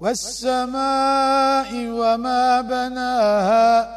والسماء وما بناها